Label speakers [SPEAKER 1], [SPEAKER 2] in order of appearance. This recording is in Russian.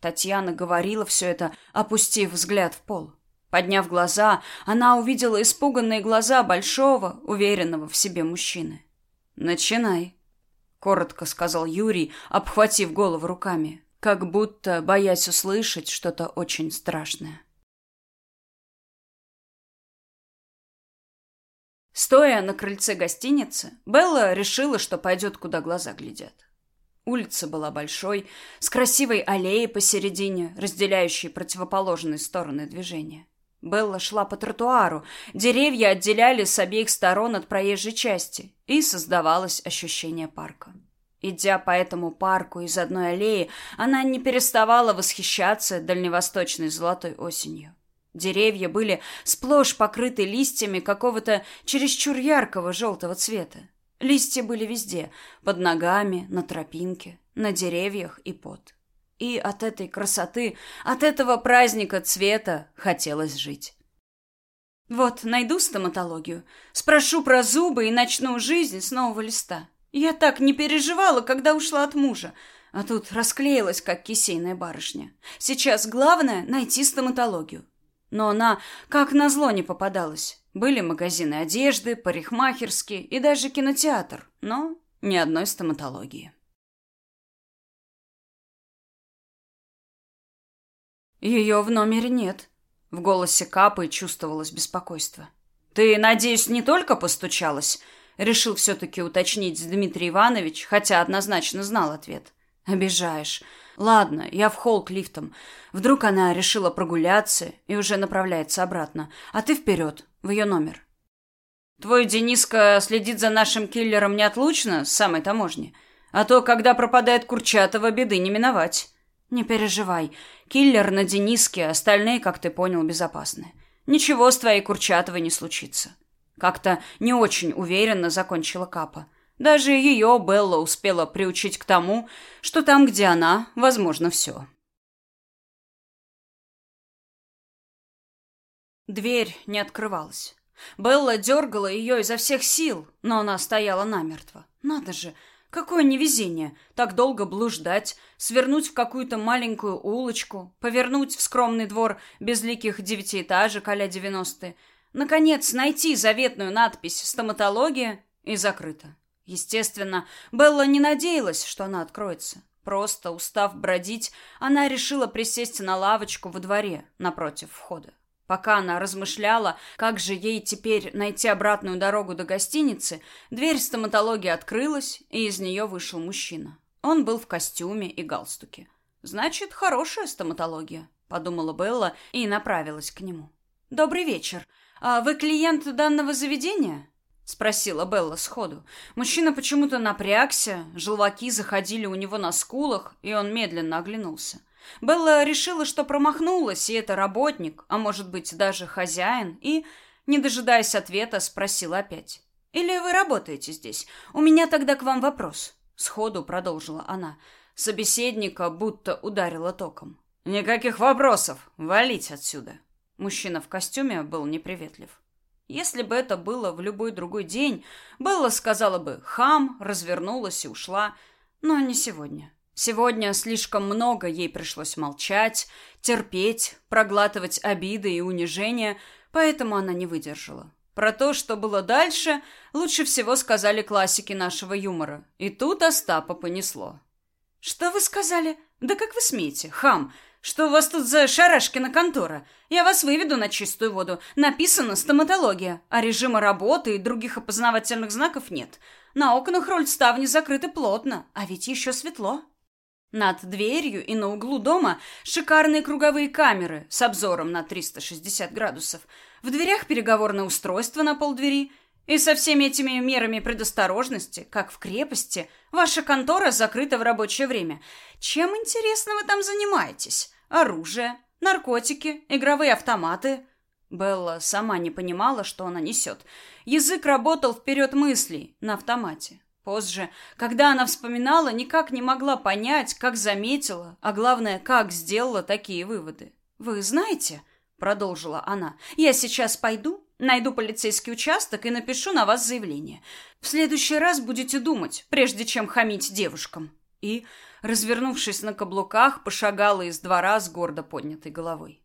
[SPEAKER 1] Татьяна говорила все это, опустив взгляд в пол. Подняв глаза, она увидела испуганные глаза большого, уверенного в себе мужчины. «Начинай», — коротко сказал Юрий, обхватив голову руками, как будто боясь услышать что-то очень страшное. Стоя на крыльце гостиницы, Белла решила, что пойдет, куда глаза глядят. Улица была большой, с красивой аллеей посередине, разделяющей противоположные стороны движения. Белла шла по тротуару, деревья отделяли с обеих сторон от проезжей части, и создавалось ощущение парка. Идя по этому парку из одной аллеи, она не переставала восхищаться дальневосточной золотой осенью. Деревья были сплошь покрыты листьями какого-то чересчур яркого желтого цвета. Листья были везде, под ногами, на тропинке, на деревьях и под. И от этой красоты, от этого праздника цвета хотелось жить. Вот, найду стоматологию, спрошу про зубы и начну жизнь с нового листа. Я так не переживала, когда ушла от мужа, а тут расклеилась, как кисейная барышня. Сейчас главное — найти стоматологию. Но она, как назло, не попадалась. Были магазины одежды, парикмахерские и даже кинотеатр, но ни одной стоматологии. Ее в номере нет. В голосе Капы чувствовалось беспокойство. «Ты, надеюсь, не только постучалась?» Решил все-таки уточнить Дмитрий Иванович, хотя однозначно знал ответ. «Обижаешь. Ладно, я в холл к лифтам. Вдруг она решила прогуляться и уже направляется обратно. А ты вперед, в ее номер. Твой Дениска следит за нашим киллером неотлучно с самой таможни. А то, когда пропадает Курчатова, беды не миновать. Не переживай. Киллер на Дениске, остальные, как ты понял, безопасны. Ничего с твоей Курчатовой не случится. Как-то не очень уверенно закончила Капа. Даже ее Белла успела приучить к тому, что там, где она, возможно все. Дверь не открывалась. Белла дергала ее изо всех сил, но она стояла намертво. Надо же, какое невезение так долго блуждать, свернуть в какую-то маленькую улочку, повернуть в скромный двор безликих девятиэтажек а-ля девяностые, наконец найти заветную надпись «Стоматология» и закрыто. Естественно, Белла не надеялась, что она откроется. Просто, устав бродить, она решила присесть на лавочку во дворе, напротив входа. Пока она размышляла, как же ей теперь найти обратную дорогу до гостиницы, дверь стоматологии открылась, и из нее вышел мужчина. Он был в костюме и галстуке. «Значит, хорошая стоматология», — подумала Белла и направилась к нему. «Добрый вечер. А вы клиент данного заведения?» спросила Белла сходу. Мужчина почему-то напрягся, желваки заходили у него на скулах, и он медленно оглянулся. Белла решила, что промахнулась, и это работник, а может быть даже хозяин, и, не дожидаясь ответа, спросила опять. «Или вы работаете здесь? У меня тогда к вам вопрос», — сходу продолжила она. Собеседника будто ударила током. «Никаких вопросов. Валить отсюда». Мужчина в костюме был неприветлив. Если бы это было в любой другой день, Белла сказала бы «хам», развернулась и ушла. Но не сегодня. Сегодня слишком много ей пришлось молчать, терпеть, проглатывать обиды и унижения, поэтому она не выдержала. Про то, что было дальше, лучше всего сказали классики нашего юмора. И тут Остапа понесло. «Что вы сказали? Да как вы смеете, хам? Что у вас тут за шарашкина контора? Я вас выведу на чистую воду. Написано стоматология, а режима работы и других опознавательных знаков нет. На окнах роль ставни закрыты плотно, а ведь еще светло. Над дверью и на углу дома шикарные круговые камеры с обзором на 360 градусов. В дверях переговорное устройство на полдвери. И со всеми этими мерами предосторожности, как в крепости, ваша контора закрыта в рабочее время. Чем, интересно, вы там занимаетесь? Оружие, наркотики, игровые автоматы? Белла сама не понимала, что она несет. Язык работал вперед мыслей, на автомате. Позже, когда она вспоминала, никак не могла понять, как заметила, а главное, как сделала такие выводы. «Вы знаете», — продолжила она, — «я сейчас пойду, Найду полицейский участок и напишу на вас заявление. В следующий раз будете думать, прежде чем хамить девушкам. и, развернувшись на каблуках, пошагала из двора с гордо поднятой головой.